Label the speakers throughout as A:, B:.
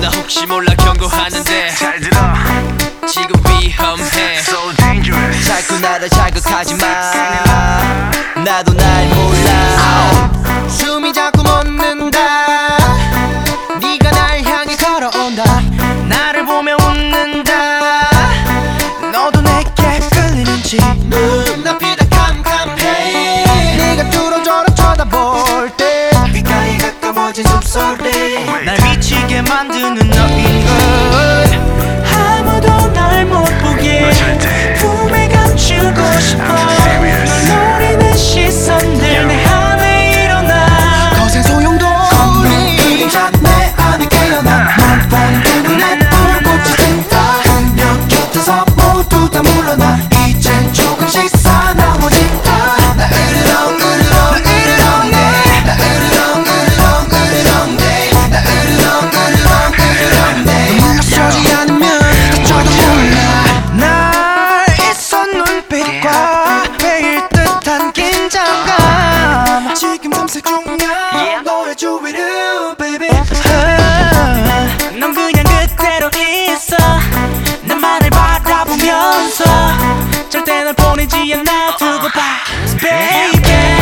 A: 나 혹시 몰라 경고하는데
B: 잘 들어.
A: 지금 위험해.
B: So dangerous.
A: 자꾸 나를 자극하지 마. 나도 날 몰라. 숨이 자꾸 멎는다. 네가 날 향해 걸어온다. 나를 보며 웃는다. 너도 내게 끌리는지 눈앞 만드는 보면서 절대 널 보내지 않아. 두고 봐. baby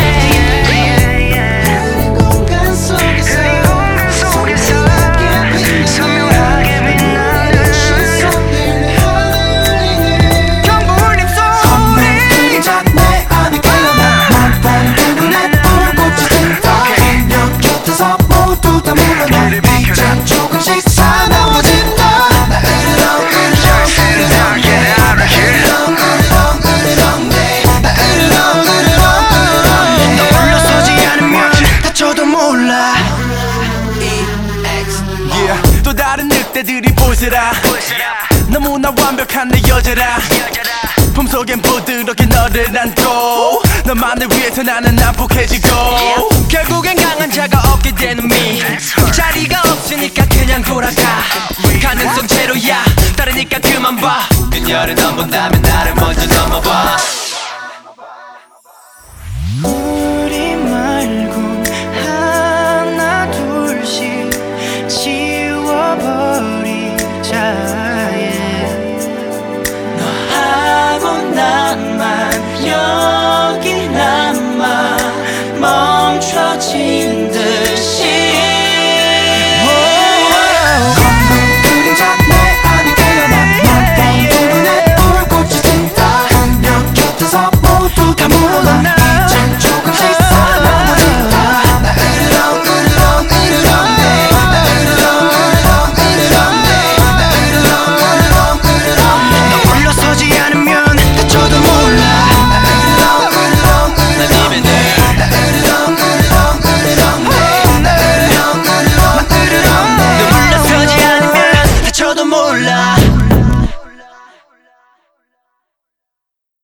C: 보세라. 너무나 완벽한 내 여자라. 품속엔 부드럽게 너를 안고 너만을 위해서 나는 난폭해지고 결국엔 강한 자가 없게 되는 미. 자리가 없으니까 그냥 돌아가. 가능성 제로야. 다르니까 그만 봐. 그녀를 넘본다면 나를 먼저 넘어봐 the moonlight.